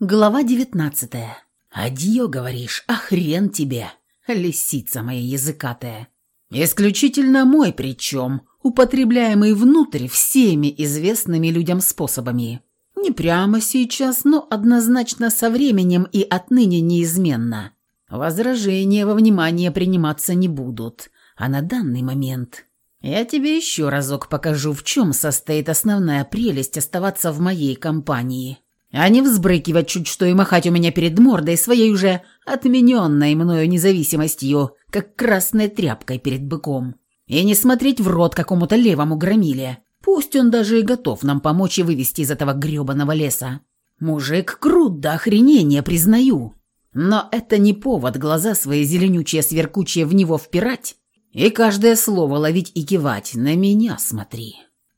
Глава девятнадцатая. «Адьё, говоришь, а хрен тебе, лисица моя языкатая. Исключительно мой причем, употребляемый внутрь всеми известными людям способами. Не прямо сейчас, но однозначно со временем и отныне неизменно. Возражения во внимание приниматься не будут, а на данный момент я тебе еще разок покажу, в чем состоит основная прелесть оставаться в моей компании» а не взбрыкивать чуть что и махать у меня перед мордой своей уже отмененной мною независимостью, как красной тряпкой перед быком. И не смотреть в рот какому-то левому громиле. Пусть он даже и готов нам помочь и вывести из этого грёбаного леса. Мужик крут до охренения, признаю. Но это не повод глаза свои зеленючие сверкучие в него впирать и каждое слово ловить и кивать. На меня смотри.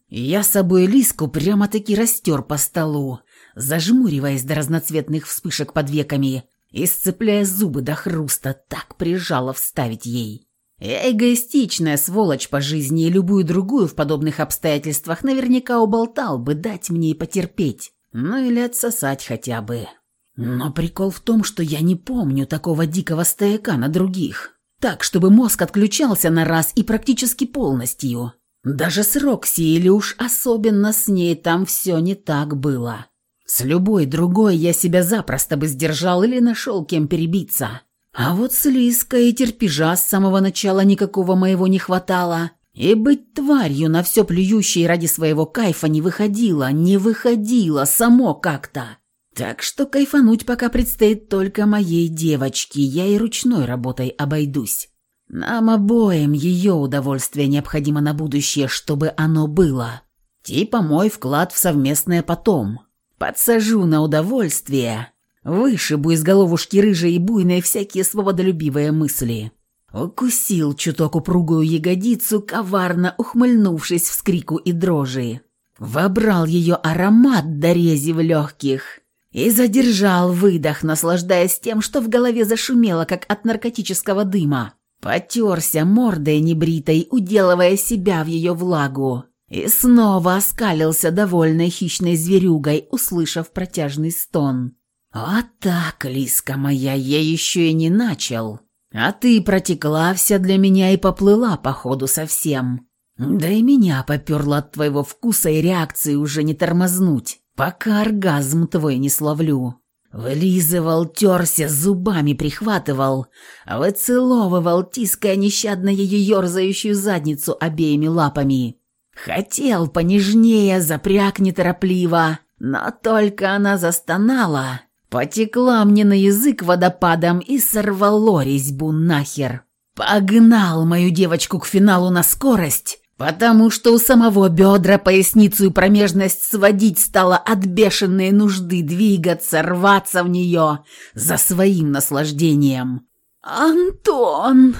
Я собой Лиску прямо-таки растер по столу, зажмуриваясь до разноцветных вспышек под веками и сцепляя зубы до хруста, так прижала вставить ей. Я эгоистичная сволочь по жизни и любую другую в подобных обстоятельствах наверняка уболтал бы дать мне и потерпеть, ну или отсосать хотя бы. Но прикол в том, что я не помню такого дикого стояка на других. Так, чтобы мозг отключался на раз и практически полностью. Даже с Рокси или уж особенно с ней там все не так было. С любой другой я себя запросто бы сдержал или нашел кем перебиться. А вот с Лиской и терпежа с самого начала никакого моего не хватало. И быть тварью на все плюющей ради своего кайфа не выходило, не выходило само как-то. Так что кайфануть пока предстоит только моей девочке, я и ручной работой обойдусь. Нам обоим ее удовольствие необходимо на будущее, чтобы оно было. Типа мой вклад в совместное потом. Подсажу на удовольствие, вышибу из головушки рыжей и буйной всякие свободолюбивые мысли. Укусил чуток упругую ягодицу, коварно ухмыльнувшись в скрику и дрожи. Вобрал ее аромат до рези в легких и задержал выдох, наслаждаясь тем, что в голове зашумело, как от наркотического дыма. Потерся мордой небритой, уделывая себя в ее влагу. И снова оскалился довольной хищной зверюгой, услышав протяжный стон. «А так, Лиска моя, я еще и не начал. А ты протекла вся для меня и поплыла, походу, совсем. Да и меня поперло от твоего вкуса и реакции уже не тормознуть, пока оргазм твой не словлю». Вылизывал, терся, зубами прихватывал, выцеловывал, тиская нещадно ее ерзающую задницу обеими лапами. Хотел понежнее, запряг неторопливо, но только она застонала. Потекла мне на язык водопадом и сорвало резьбу нахер. Погнал мою девочку к финалу на скорость, потому что у самого бедра, поясницу и промежность сводить стало от бешеной нужды двигаться, рваться в нее за своим наслаждением. «Антон!»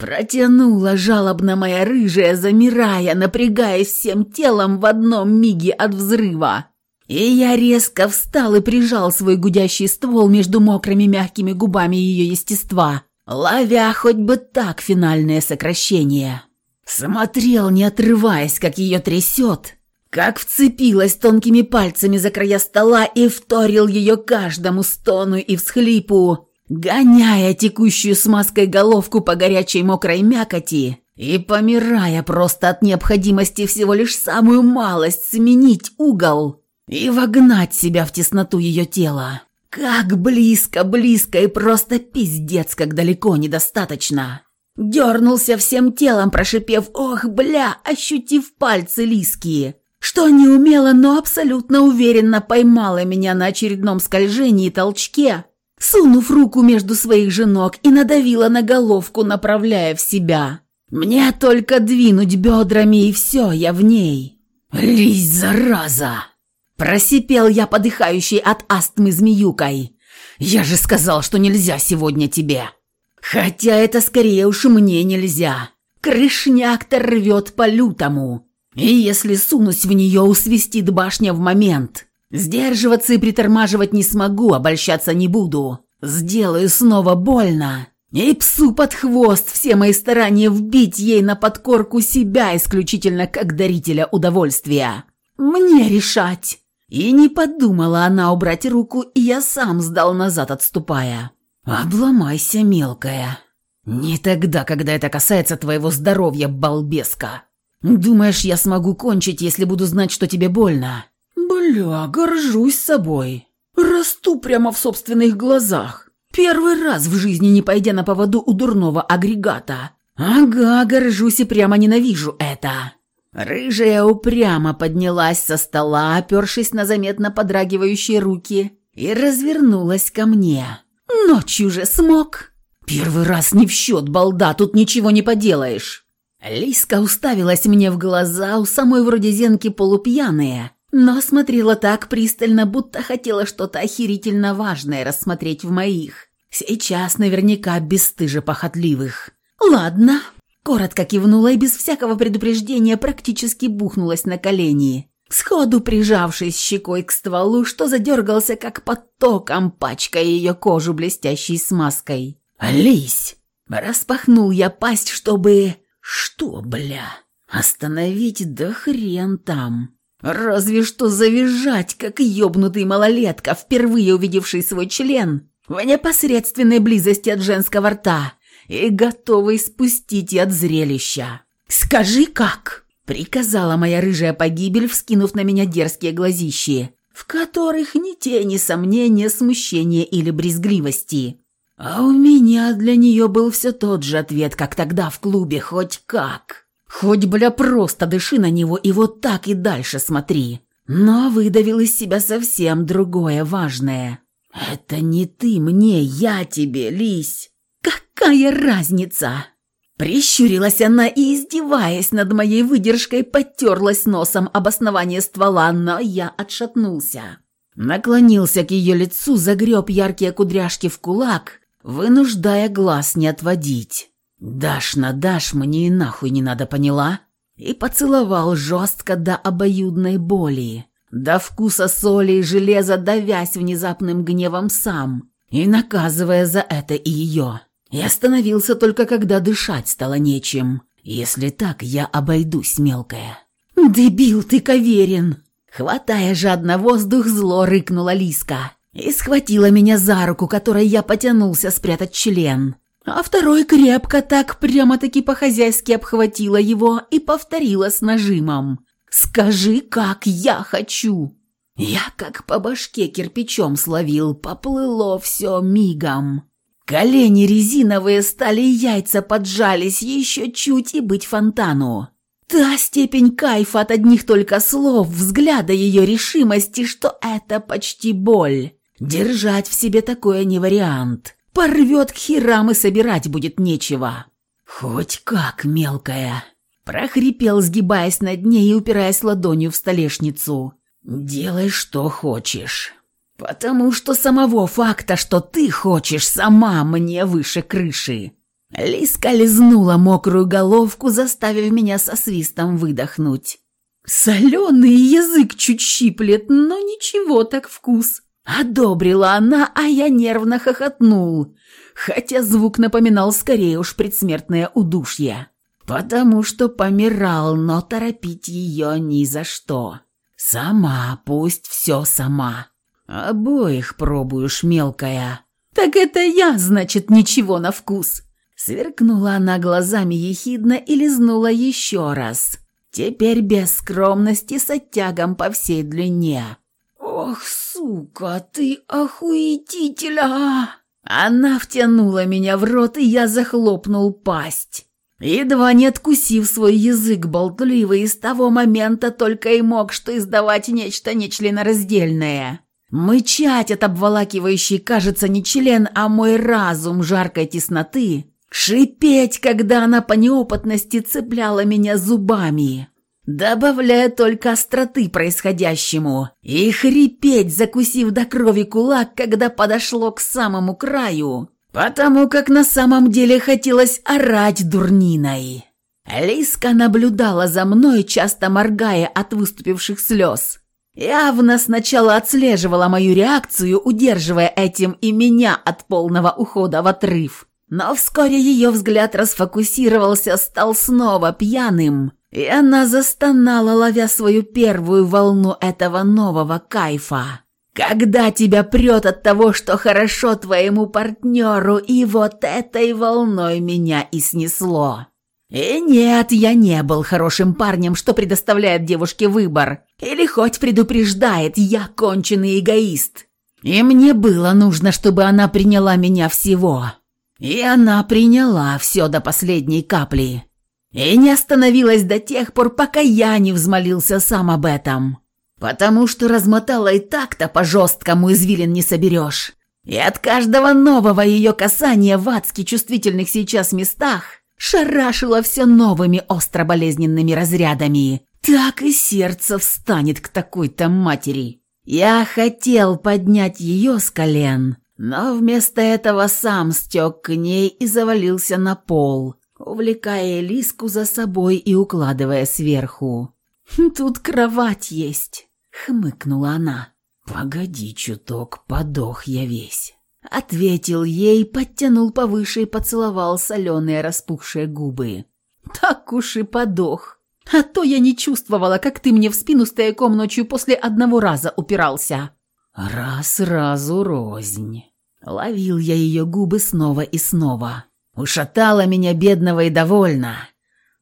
Протянула жалобно моя рыжая, замирая, напрягаясь всем телом в одном миге от взрыва. И я резко встал и прижал свой гудящий ствол между мокрыми мягкими губами ее естества, ловя хоть бы так финальное сокращение. Смотрел, не отрываясь, как ее трясет, как вцепилась тонкими пальцами за края стола и вторил ее каждому стону и всхлипу, гоняя текущую смазкой головку по горячей мокрой мякоти и помирая просто от необходимости всего лишь самую малость сменить угол и вогнать себя в тесноту ее тела. Как близко, близко и просто пиздец, как далеко недостаточно. Дернулся всем телом, прошипев «Ох, бля!», ощутив пальцы лиски, что неумело, но абсолютно уверенно поймала меня на очередном скольжении и толчке, сунув руку между своих же ног и надавила на головку, направляя в себя. «Мне только двинуть бедрами, и все, я в ней». «Лись, зараза!» Просипел я, подыхающий от астмы змеюкой. «Я же сказал, что нельзя сегодня тебе!» «Хотя это скорее уж мне нельзя. Крышняк-то рвет по-лютому. И если сунусь в нее, усвистит башня в момент. Сдерживаться и притормаживать не смогу, обольщаться не буду. Сделаю снова больно. И псу под хвост все мои старания вбить ей на подкорку себя исключительно как дарителя удовольствия. Мне решать. И не подумала она убрать руку, и я сам сдал назад, отступая. «Обломайся, мелкая. Не тогда, когда это касается твоего здоровья, балбеска. Думаешь, я смогу кончить, если буду знать, что тебе больно? Бля, горжусь собой. Расту прямо в собственных глазах. Первый раз в жизни не пойдя на поводу у дурного агрегата. Ага, горжусь и прямо ненавижу это. Рыжая упрямо поднялась со стола, опершись на заметно подрагивающие руки, и развернулась ко мне. «Ночью же смог!» «Первый раз не в счет, балда, тут ничего не поделаешь!» Лиска уставилась мне в глаза, у самой вроде зенки полупьяные, но смотрела так пристально, будто хотела что-то охерительно важное рассмотреть в моих. Сейчас наверняка бесстыже похотливых. «Ладно», – коротко кивнула и без всякого предупреждения практически бухнулась на колени, сходу прижавшись щекой к стволу, что задергался как потоком, пачкая ее кожу блестящей смазкой. «Лись!» – распахнул я пасть, чтобы... Что, бля? Остановить да хрен там. Разве что завизжать, как ёбнутый малолетка, впервые увидевший свой член в непосредственной близости от женского рта и готовый спустить от зрелища. «Скажи, как?» – приказала моя рыжая погибель, вскинув на меня дерзкие глазищи, в которых ни тени сомнения, смущения или брезгливости. А у меня для нее был все тот же ответ, как тогда в клубе, хоть как. Хоть, бля, просто дыши на него и вот так и дальше смотри. Но выдавил из себя совсем другое важное. «Это не ты мне, я тебе, лись!» «Какая разница?» Прищурилась она и, издеваясь над моей выдержкой, потерлась носом об основание ствола, но я отшатнулся. Наклонился к ее лицу, загреб яркие кудряшки в кулак вынуждая глаз не отводить. «Дашь на дашь, мне и нахуй не надо, поняла?» И поцеловал жестко до обоюдной боли, до вкуса соли и железа, давясь внезапным гневом сам и наказывая за это и ее. И остановился только когда дышать стало нечем. Если так, я обойдусь, мелкая. «Дебил ты, Каверин!» Хватая жадно воздух, зло рыкнула Лиска и схватила меня за руку, которой я потянулся спрятать член. А второй крепко так прямо-таки по-хозяйски обхватила его и повторила с нажимом. «Скажи, как я хочу!» Я как по башке кирпичом словил, поплыло все мигом. Колени резиновые стали, яйца поджались, еще чуть и быть фонтану. Та степень кайфа от одних только слов, взгляда ее решимости, что это почти боль. Держать в себе такое не вариант. Порвет к херам и собирать будет нечего. Хоть как, мелкая. Прохрипел, сгибаясь над ней и упираясь ладонью в столешницу. «Делай, что хочешь. Потому что самого факта, что ты хочешь, сама мне выше крыши». Лиска лизнула мокрую головку, заставив меня со свистом выдохнуть. Соленый язык чуть щиплет, но ничего так вкус. Одобрила она, а я нервно хохотнул, хотя звук напоминал скорее уж предсмертное удушье. Потому что помирал, но торопить ее ни за что. Сама, пусть все сама. Обоих пробуешь, мелкая. Так это я, значит, ничего на вкус. Сверкнула она глазами ехидно и лизнула еще раз. Теперь без скромности с оттягом по всей длине. «Ох, сука, ты охуетителя!» Она втянула меня в рот, и я захлопнул пасть. Едва не откусив свой язык болтливый, с того момента только и мог что издавать нечто нечленораздельное. Мычать от обволакивающей, кажется, не член, а мой разум жаркой тесноты. Шипеть, когда она по неопытности цепляла меня зубами добавляя только остроты происходящему, и хрипеть, закусив до крови кулак, когда подошло к самому краю, потому как на самом деле хотелось орать дурниной. Лиска наблюдала за мной, часто моргая от выступивших слез. Явно сначала отслеживала мою реакцию, удерживая этим и меня от полного ухода в отрыв. Но вскоре ее взгляд расфокусировался, стал снова пьяным – И она застонала, ловя свою первую волну этого нового кайфа. Когда тебя прет от того, что хорошо твоему партнеру, и вот этой волной меня и снесло. И нет, я не был хорошим парнем, что предоставляет девушке выбор. Или хоть предупреждает, я конченый эгоист. И мне было нужно, чтобы она приняла меня всего. И она приняла все до последней капли. И не остановилась до тех пор, пока я не взмолился сам об этом. Потому что размотала и так-то по-жесткому извилин не соберешь. И от каждого нового ее касания в адски чувствительных сейчас местах шарашило все новыми остро-болезненными разрядами. Так и сердце встанет к такой-то матери. Я хотел поднять ее с колен, но вместо этого сам стек к ней и завалился на пол, увлекая Элиску за собой и укладывая сверху. «Тут кровать есть», — хмыкнула она. «Погоди чуток, подох я весь». Ответил ей, подтянул повыше и поцеловал соленые распухшие губы. «Так уж и подох. А то я не чувствовала, как ты мне в спину стояком ночью после одного раза упирался». «Раз разу рознь». Ловил я ее губы снова и снова. Ушатала меня бедного и довольна.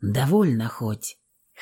Довольна хоть.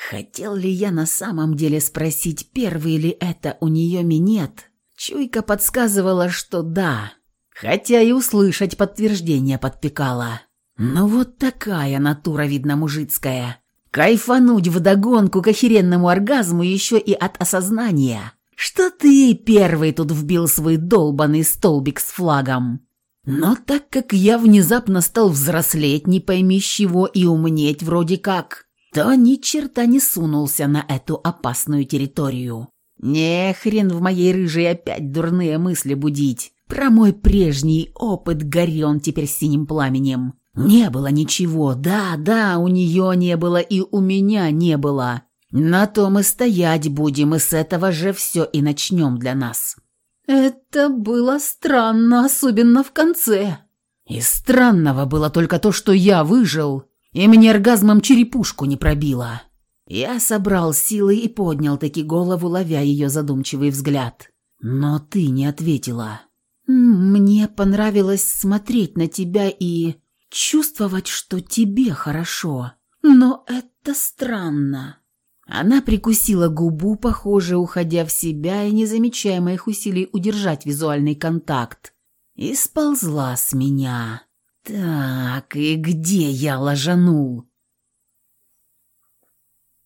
Хотел ли я на самом деле спросить, первый ли это у нее минет? Чуйка подсказывала, что да, хотя и услышать подтверждение подпекала. Но вот такая натура, видно, мужицкая. Кайфануть вдогонку к охеренному оргазму еще и от осознания, что ты первый тут вбил свой долбанный столбик с флагом. Но так как я внезапно стал взрослеть, не пойми с чего, и умнеть вроде как, то ни черта не сунулся на эту опасную территорию. Не хрен в моей рыжей опять дурные мысли будить. Про мой прежний опыт горен теперь синим пламенем. Не было ничего, да, да, у нее не было и у меня не было. На то мы стоять будем, и с этого же все и начнем для нас. Это было странно, особенно в конце. И странного было только то, что я выжил, и мне оргазмом черепушку не пробило. Я собрал силы и поднял таки голову, ловя ее задумчивый взгляд. Но ты не ответила. Мне понравилось смотреть на тебя и чувствовать, что тебе хорошо. Но это странно. Она прикусила губу, похоже, уходя в себя и не замечая моих усилий удержать визуальный контакт. И сползла с меня. Так, и где я ложанул?